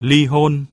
ly hôn.